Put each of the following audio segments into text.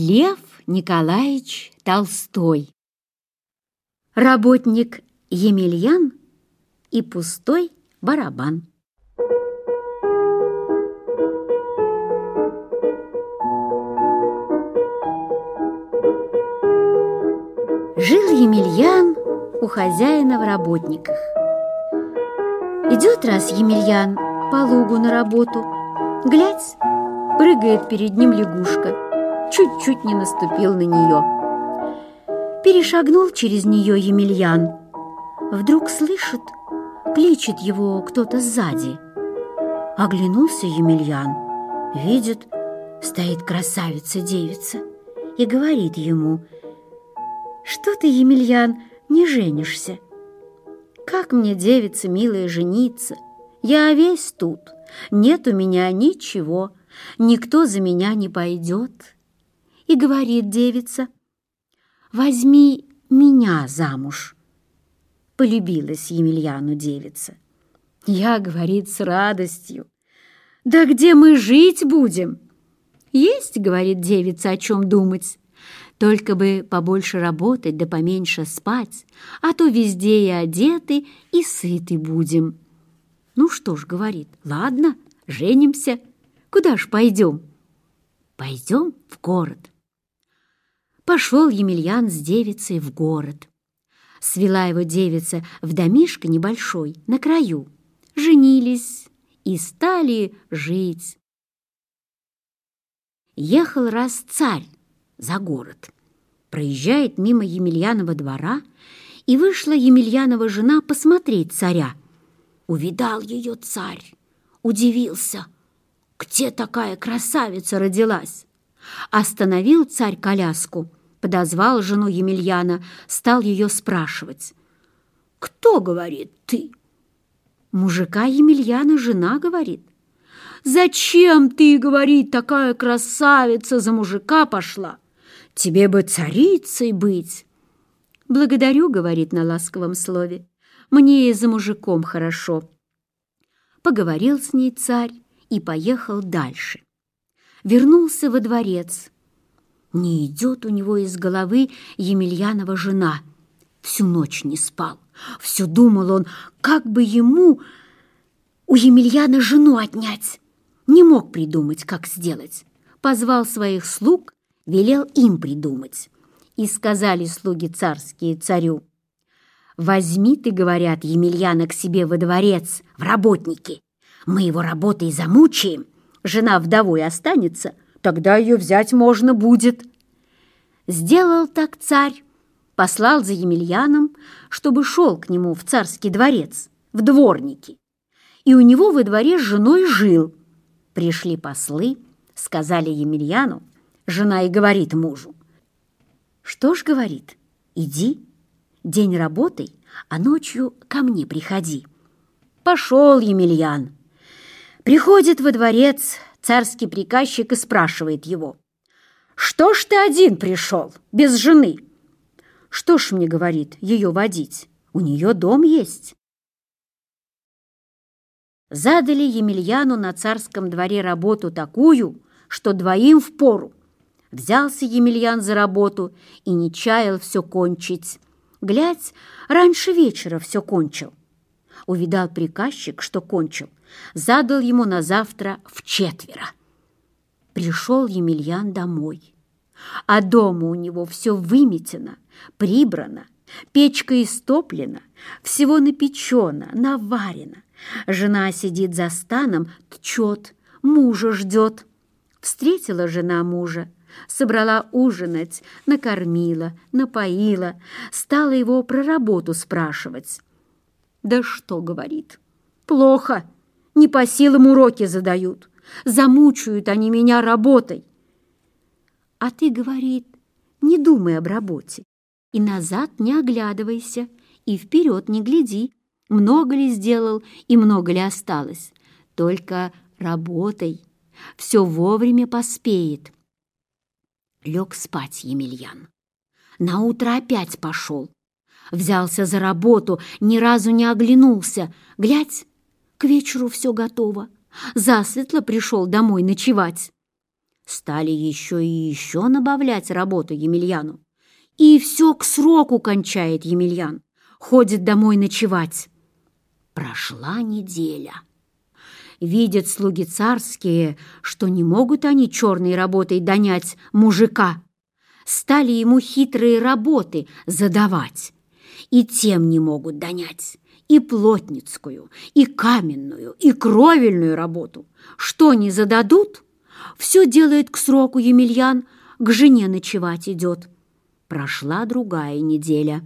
Лев Николаевич Толстой. Работник Емельян и пустой барабан. Жил Емельян у хозяина в работниках. Идет раз Емельян по лугу на работу, глядь, прыгает перед ним лягушка – чуть-чуть не наступил на нее. Перешагнул через нее Емельян. Вдруг слышит, кличет его кто-то сзади. Оглянулся Емельян, видит, стоит красавица-девица и говорит ему, «Что ты, Емельян, не женишься? Как мне, девица милая, жениться? Я весь тут, нет у меня ничего, никто за меня не пойдет» и говорит девица, «Возьми меня замуж». Полюбилась Емельяну девица. Я, говорит, с радостью. «Да где мы жить будем?» «Есть, — говорит девица, — о чем думать. Только бы побольше работать да поменьше спать, а то везде и одеты, и сыты будем». «Ну что ж, — говорит, — ладно, женимся. Куда ж пойдем?» «Пойдем в город» пошел Емельян с девицей в город. Свела его девица в домишко небольшой, на краю. Женились и стали жить. Ехал раз царь за город. Проезжает мимо Емельянова двора, и вышла Емельянова жена посмотреть царя. Увидал ее царь, удивился. Где такая красавица родилась? Остановил царь коляску – подозвал жену Емельяна, стал ее спрашивать. «Кто, — говорит, — ты?» «Мужика Емельяна жена, — говорит. «Зачем ты, — говорит, — такая красавица за мужика пошла? Тебе бы царицей быть!» «Благодарю, — говорит на ласковом слове, — мне и за мужиком хорошо». Поговорил с ней царь и поехал дальше. Вернулся во дворец, не идет у него из головы Емельянова жена. Всю ночь не спал. всю думал он, как бы ему у Емельяна жену отнять. Не мог придумать, как сделать. Позвал своих слуг, велел им придумать. И сказали слуги царские царю, «Возьми ты, — говорят, — Емельяна к себе во дворец, в работники. Мы его работой замучаем, жена вдовой останется» Тогда ее взять можно будет». Сделал так царь, послал за Емельяном, чтобы шел к нему в царский дворец, в дворники. И у него во дворе с женой жил. Пришли послы, сказали Емельяну, жена и говорит мужу. «Что ж, — говорит, — иди, день работай, а ночью ко мне приходи». Пошел Емельян. Приходит во дворец, царский приказчик и спрашивает его. «Что ж ты один пришел, без жены?» «Что ж мне, — говорит, — ее водить? У нее дом есть». Задали Емельяну на царском дворе работу такую, что двоим в пору. Взялся Емельян за работу и не чаял все кончить. Глядь, раньше вечера все кончил. Увидал приказчик, что кончил, задал ему на завтра в четверо. Пришел Емельян домой, а дома у него все выметено, прибрано, печка истоплена, всего напечено, наварено. Жена сидит за станом, тчет, мужа ждет. Встретила жена мужа, собрала ужинать, накормила, напоила, стала его про работу спрашивать. «Да что, — говорит, — плохо!» не по силам уроки задают. Замучают они меня работой. А ты, говорит, не думай об работе. И назад не оглядывайся, и вперед не гляди, много ли сделал и много ли осталось. Только работай, все вовремя поспеет. Лег спать Емельян. На утро опять пошел. Взялся за работу, ни разу не оглянулся. Глядь, к вечеру все готово. Засветло пришел домой ночевать. Стали еще и еще набавлять работу Емельяну. И все к сроку кончает Емельян. Ходит домой ночевать. Прошла неделя. Видят слуги царские, что не могут они черной работой донять мужика. Стали ему хитрые работы задавать. И тем не могут донять и плотницкую, и каменную, и кровельную работу. Что не зададут, все делает к сроку Емельян, к жене ночевать идет. Прошла другая неделя.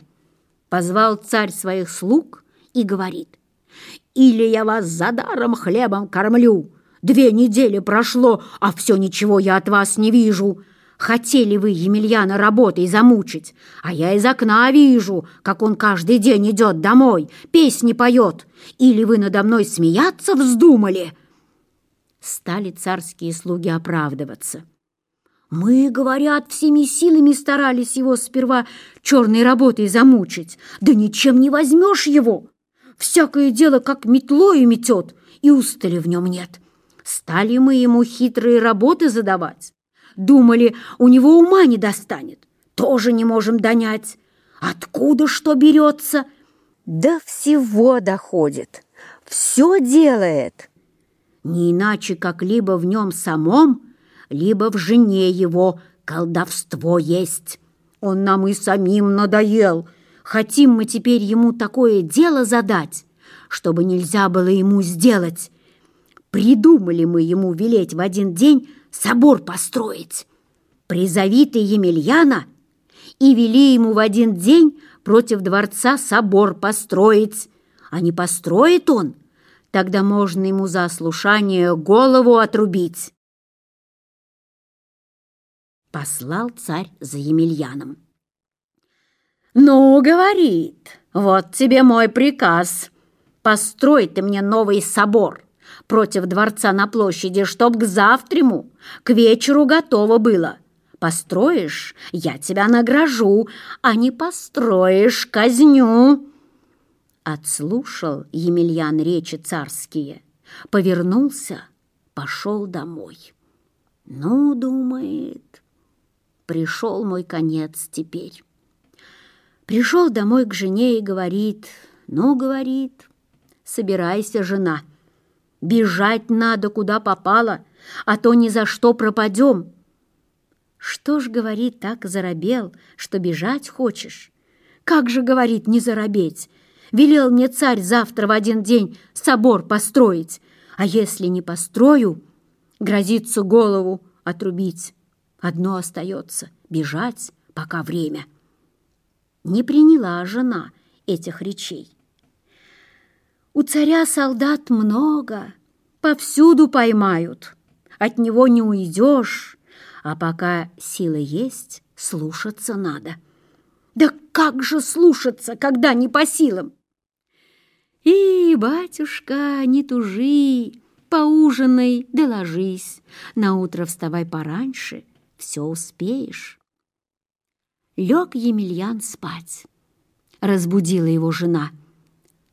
Позвал царь своих слуг и говорит, «Или я вас за даром хлебом кормлю, две недели прошло, а все ничего я от вас не вижу. Хотели вы Емельяна работой замучить, а я из окна вижу, как он каждый день идет домой, песни поет. Или вы надо мной смеяться вздумали?» Стали царские слуги оправдываться. «Мы, говорят, всеми силами старались его сперва черной работой замучить. Да ничем не возьмешь его. Всякое дело как метлою метет, и устали в нем нет. Стали мы ему хитрые работы задавать» Думали, у него ума не достанет. Тоже не можем донять. Откуда что берется? Да всего доходит. Все делает. Не иначе, как либо в нем самом, либо в жене его колдовство есть. Он нам и самим надоел. Хотим мы теперь ему такое дело задать, чтобы нельзя было ему сделать. Придумали мы ему велеть в один день собор построить. Призови ты Емельяна и вели ему в один день против дворца собор построить. А не построит он, тогда можно ему за ослушание голову отрубить. Послал царь за Емельяном. «Ну, — говорит, — вот тебе мой приказ. Построй ты мне новый собор, против дворца на площади, чтоб к завтраму, к вечеру готово было. Построишь, я тебя награжу, а не построишь, казню». Отслушал Емельян речи царские, повернулся, пошел домой. «Ну, — думает, — пришел мой конец теперь». Пришел домой к жене и говорит, «Ну, — говорит, — собирайся, жена». Бежать надо, куда попало, а то ни за что пропадем. Что ж, говорит, так заробел, что бежать хочешь? Как же, говорит, не заробеть? Велел мне царь завтра в один день собор построить, а если не построю, грозится голову отрубить. Одно остается — бежать, пока время. Не приняла жена этих речей У царя солдат много, повсюду поймают. От него не уйдешь, а пока силы есть, слушаться надо. Да как же слушаться, когда не по силам? И, батюшка, не тужи, поужинай да ложись, наутро вставай пораньше, все успеешь. Лег Емельян спать. Разбудила его жена —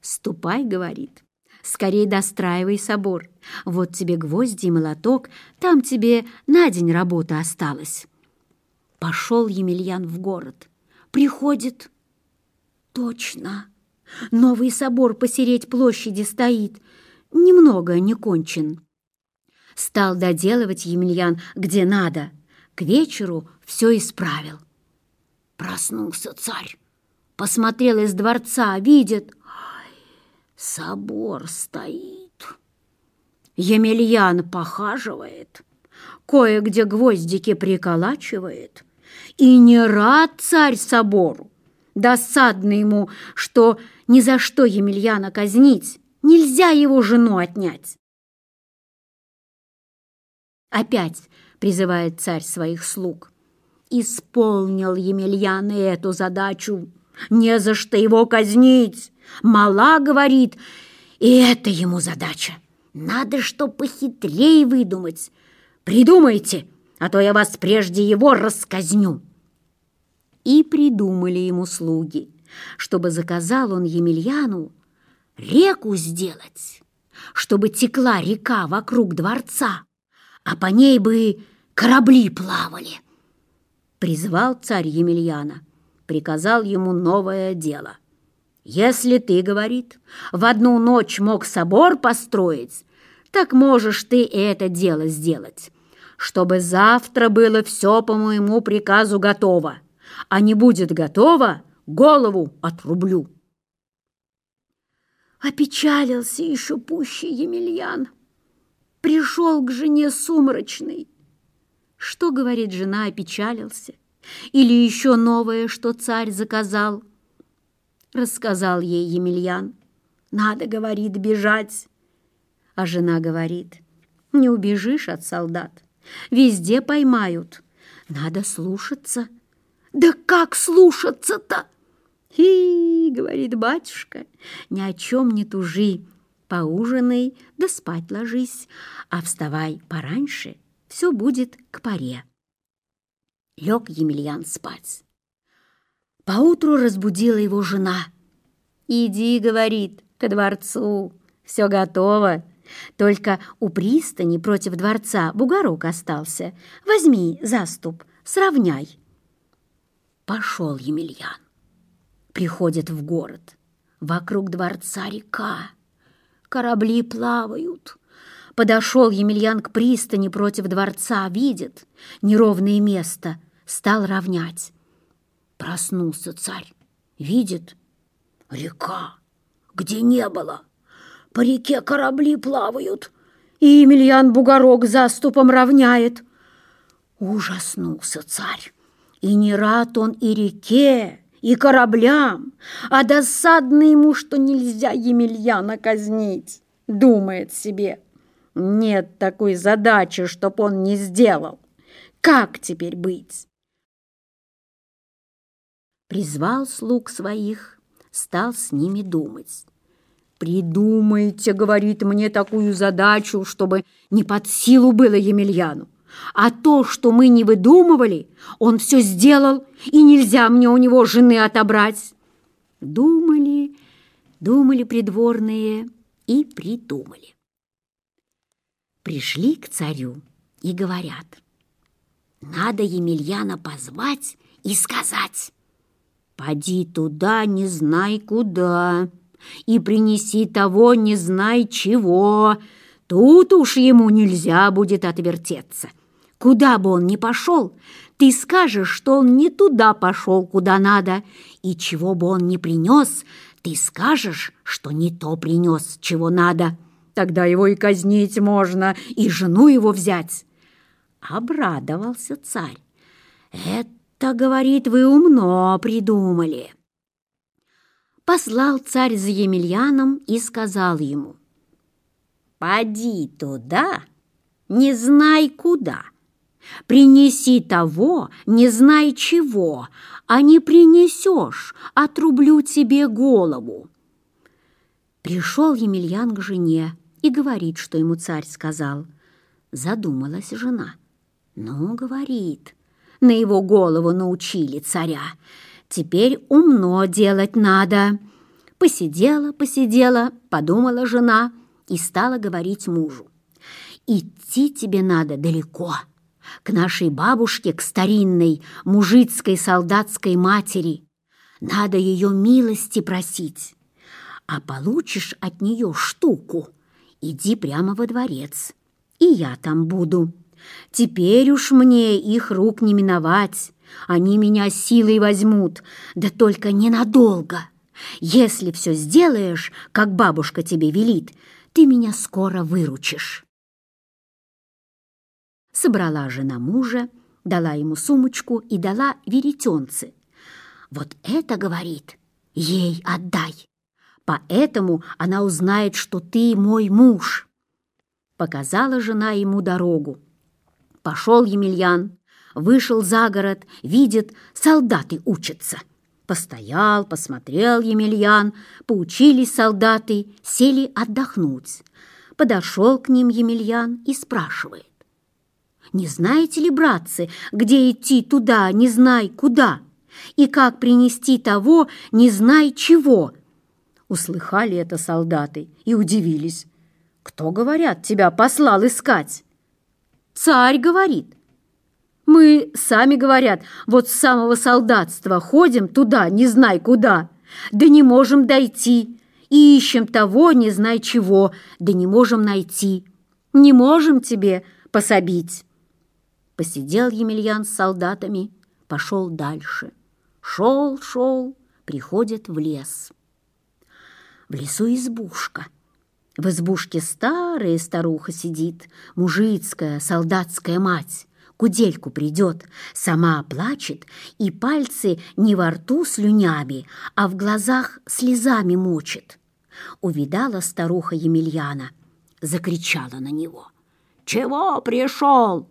«Ступай», — говорит. Скорей достраивай собор. Вот тебе гвозди и молоток, там тебе на день работа осталась». Пошел Емельян в город. Приходит. «Точно! Новый собор посереть площади стоит. Немного не кончен». Стал доделывать Емельян где надо. К вечеру все исправил. Проснулся царь. Посмотрел из дворца, видит — собор стоит. Емельян похаживает, кое-где гвоздики приколачивает. И не рад царь собору. Досадно ему, что ни за что Емельяна казнить, нельзя его жену отнять. Опять призывает царь своих слуг. Исполнил Емельян эту задачу. Не за что его казнить. Мала говорит, и это ему задача. Надо что похитрее выдумать. Придумайте, а то я вас прежде его расказню. И придумали ему слуги, чтобы заказал он Емельяну реку сделать, чтобы текла река вокруг дворца, а по ней бы корабли плавали. Призвал царь Емельяна приказал ему новое дело. «Если ты, — говорит, — в одну ночь мог собор построить, так можешь ты и это дело сделать, чтобы завтра было все по моему приказу готово, а не будет готово, голову отрублю». Опечалился еще пуще Емельян. Пришел к жене сумрачный. Что, говорит жена, опечалился — или еще новое, что царь заказал. Рассказал ей Емельян. «Надо, — говорит, — бежать!» А жена говорит, «Не убежишь от солдат, везде поймают. Надо слушаться». «Да как слушаться-то?» «Хи, — говорит батюшка, — ни о чем не тужи, поужинай да спать ложись, а вставай пораньше, все будет к паре лег Емельян спать. Поутру разбудила его жена. «Иди, — говорит, — ко дворцу, все готово. Только у пристани против дворца бугорок остался. Возьми заступ, сравняй». Пошел Емельян. Приходит в город. Вокруг дворца река. Корабли плавают. Подошел Емельян к пристани против дворца, видит неровное место — стал равнять. Проснулся царь, видит река, где не было. По реке корабли плавают, и Емельян бугорок заступом равняет. Ужаснулся царь, и не рад он и реке, и кораблям, а досадно ему, что нельзя Емельяна казнить, думает себе. Нет такой задачи, чтоб он не сделал. Как теперь быть? призвал слуг своих, стал с ними думать. «Придумайте, — говорит мне, — такую задачу, чтобы не под силу было Емельяну. А то, что мы не выдумывали, он все сделал, и нельзя мне у него жены отобрать». Думали, думали придворные и придумали. Пришли к царю и говорят, «Надо Емельяна позвать и сказать». Поди туда, не знай куда, и принеси того, не знай чего. Тут уж ему нельзя будет отвертеться. Куда бы он ни пошел, ты скажешь, что он не туда пошел, куда надо, и чего бы он ни принес, ты скажешь, что не то принес, чего надо. Тогда его и казнить можно, и жену его взять. Обрадовался царь. Это так, говорит, вы умно придумали. Послал царь за Емельяном и сказал ему, «Поди туда, не знай куда, принеси того, не знай чего, а не принесешь, отрублю тебе голову». Пришел Емельян к жене и говорит, что ему царь сказал. Задумалась жена. «Ну, — говорит, — на его голову научили царя. Теперь умно делать надо. Посидела, посидела, подумала жена и стала говорить мужу. «Идти тебе надо далеко, к нашей бабушке, к старинной мужицкой солдатской матери. Надо ее милости просить. А получишь от нее штуку, иди прямо во дворец, и я там буду». Теперь уж мне их рук не миновать. Они меня силой возьмут, да только ненадолго. Если все сделаешь, как бабушка тебе велит, ты меня скоро выручишь. Собрала жена мужа, дала ему сумочку и дала веретенцы. Вот это, говорит, ей отдай. Поэтому она узнает, что ты мой муж. Показала жена ему дорогу. Пошел Емельян, вышел за город, видит, солдаты учатся. Постоял, посмотрел Емельян, поучились солдаты, сели отдохнуть. Подошел к ним Емельян и спрашивает. «Не знаете ли, братцы, где идти туда, не знай куда? И как принести того, не знай чего?» Услыхали это солдаты и удивились. «Кто, говорят, тебя послал искать?» Царь говорит. Мы сами, говорят, вот с самого солдатства ходим туда, не знай куда, да не можем дойти, и ищем того, не знай чего, да не можем найти. Не можем тебе пособить. Посидел Емельян с солдатами, пошел дальше. Шел, шел, приходит в лес. В лесу избушка — в избушке старая старуха сидит, мужицкая, солдатская мать. Кудельку придет, сама плачет, и пальцы не во рту слюнями, а в глазах слезами мочит. Увидала старуха Емельяна, закричала на него. «Чего пришел?»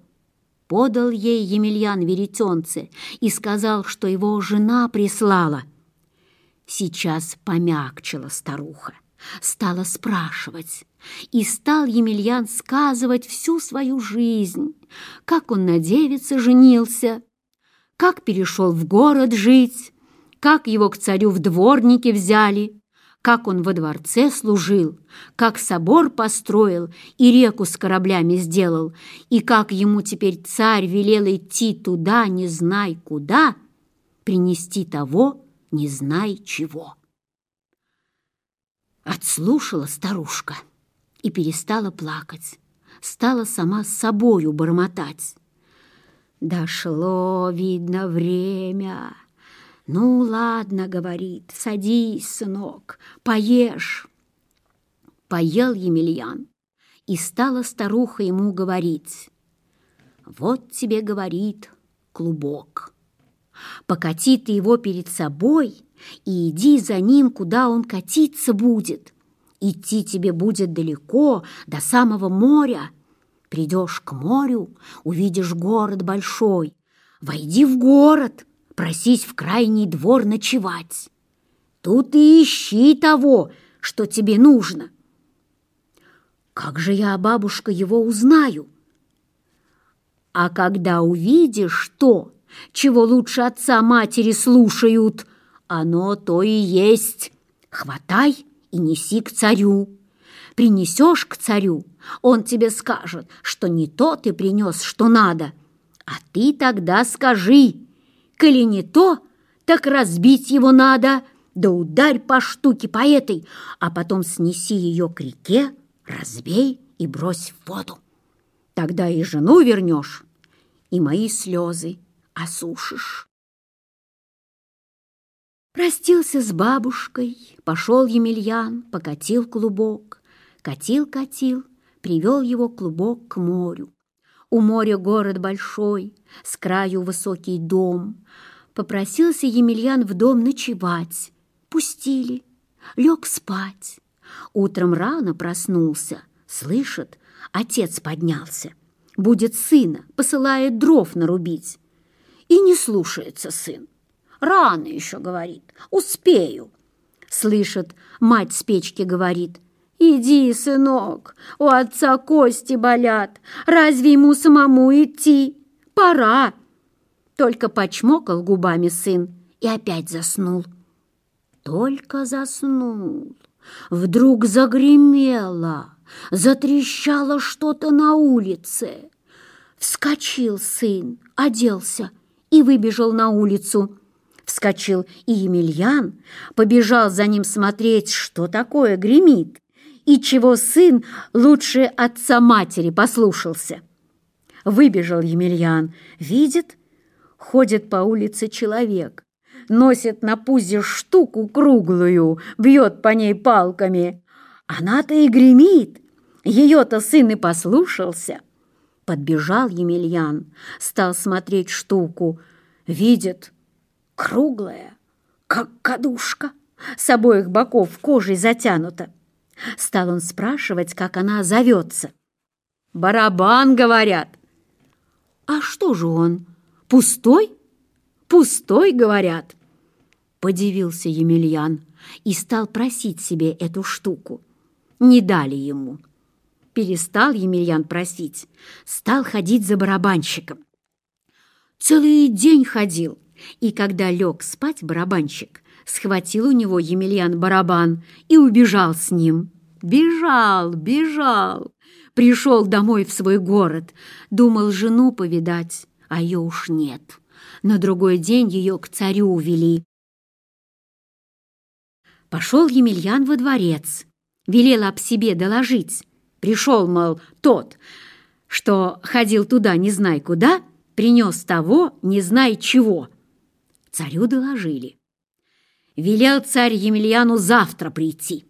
Подал ей Емельян веретенце и сказал, что его жена прислала. Сейчас помягчила старуха стала спрашивать. И стал Емельян сказывать всю свою жизнь, как он на девице женился, как перешел в город жить, как его к царю в дворнике взяли, как он во дворце служил, как собор построил и реку с кораблями сделал, и как ему теперь царь велел идти туда, не знай куда, принести того, не знай чего отслушала старушка и перестала плакать, стала сама с собою бормотать. «Дошло, видно, время. Ну, ладно, — говорит, — садись, сынок, поешь». Поел Емельян, и стала старуха ему говорить. «Вот тебе, — говорит, — клубок. Покати ты его перед собой — и иди за ним, куда он катиться будет. Идти тебе будет далеко, до самого моря. Придешь к морю, увидишь город большой. Войди в город, просись в крайний двор ночевать. Тут и ищи того, что тебе нужно. Как же я, бабушка, его узнаю? А когда увидишь то, чего лучше отца-матери слушают, оно то и есть. Хватай и неси к царю. Принесешь к царю, он тебе скажет, что не то ты принес, что надо. А ты тогда скажи, коли не то, так разбить его надо, да ударь по штуке, по этой, а потом снеси ее к реке, разбей и брось в воду. Тогда и жену вернешь, и мои слезы осушишь». Простился с бабушкой, пошел Емельян, покатил клубок. Катил-катил, привел его клубок к морю. У моря город большой, с краю высокий дом. Попросился Емельян в дом ночевать. Пустили, лег спать. Утром рано проснулся, слышит, отец поднялся. Будет сына, посылает дров нарубить. И не слушается сын рано еще, говорит, успею. Слышит, мать с печки говорит, иди, сынок, у отца кости болят, разве ему самому идти? Пора. Только почмокал губами сын и опять заснул. Только заснул. Вдруг загремело, затрещало что-то на улице. Вскочил сын, оделся и выбежал на улицу вскочил и Емельян, побежал за ним смотреть, что такое гремит, и чего сын лучше отца матери послушался. Выбежал Емельян, видит, ходит по улице человек, носит на пузе штуку круглую, бьет по ней палками. Она-то и гремит, ее-то сын и послушался. Подбежал Емельян, стал смотреть штуку, видит — круглая, как кадушка, с обоих боков кожей затянута. Стал он спрашивать, как она зовется. «Барабан, — говорят». «А что же он? Пустой? Пустой, — говорят». Подивился Емельян и стал просить себе эту штуку. Не дали ему. Перестал Емельян просить, стал ходить за барабанщиком. Целый день ходил, и когда лег спать барабанщик, схватил у него Емельян барабан и убежал с ним. Бежал, бежал. Пришел домой в свой город, думал жену повидать, а ее уж нет. На другой день ее к царю увели. Пошел Емельян во дворец, велел об себе доложить. Пришел, мол, тот, что ходил туда не знай куда, принес того не знай чего. Царю доложили. Велел царь Емельяну завтра прийти.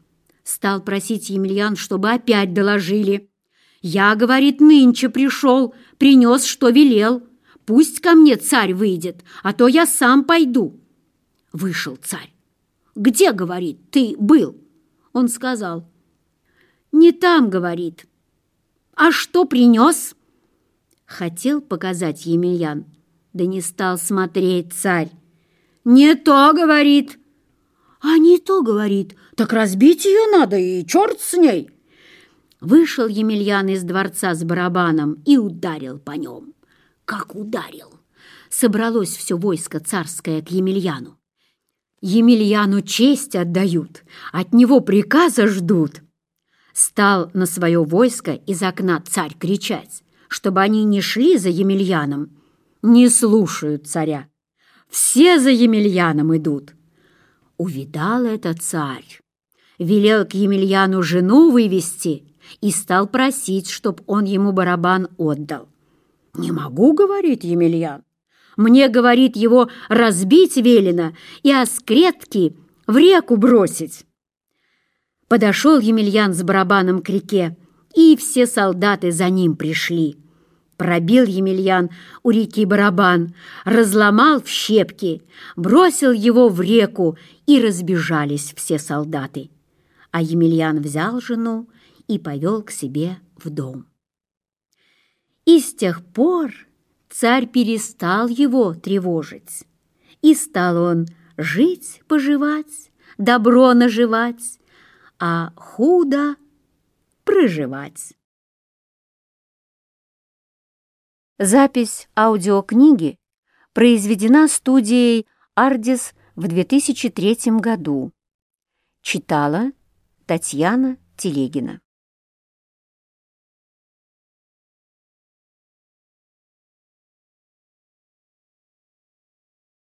Стал просить Емельян, чтобы опять доложили. «Я, — говорит, — нынче пришел, принес, что велел. Пусть ко мне царь выйдет, а то я сам пойду». Вышел царь. «Где, — говорит, — ты был?» Он сказал. «Не там, — говорит. А что принес?» Хотел показать Емельян, да не стал смотреть царь. Не то говорит. А не то говорит. Так разбить ее надо, и черт с ней. Вышел Емельян из дворца с барабаном и ударил по нем. Как ударил! Собралось все войско царское к Емельяну. Емельяну честь отдают, от него приказа ждут. Стал на свое войско из окна царь кричать, чтобы они не шли за Емельяном. Не слушают царя все за Емельяном идут. Увидал это царь, велел к Емельяну жену вывести и стал просить, чтоб он ему барабан отдал. «Не могу, — говорит Емельян, — мне, — говорит, — его разбить велено и оскретки в реку бросить». Подошел Емельян с барабаном к реке, и все солдаты за ним пришли. Пробил Емельян у реки барабан, разломал в щепки, бросил его в реку, и разбежались все солдаты. А Емельян взял жену и повел к себе в дом. И с тех пор царь перестал его тревожить. И стал он жить, поживать, добро наживать, а худо проживать. Запись аудиокниги произведена студией «Ардис» в 2003 году. Читала Татьяна Телегина.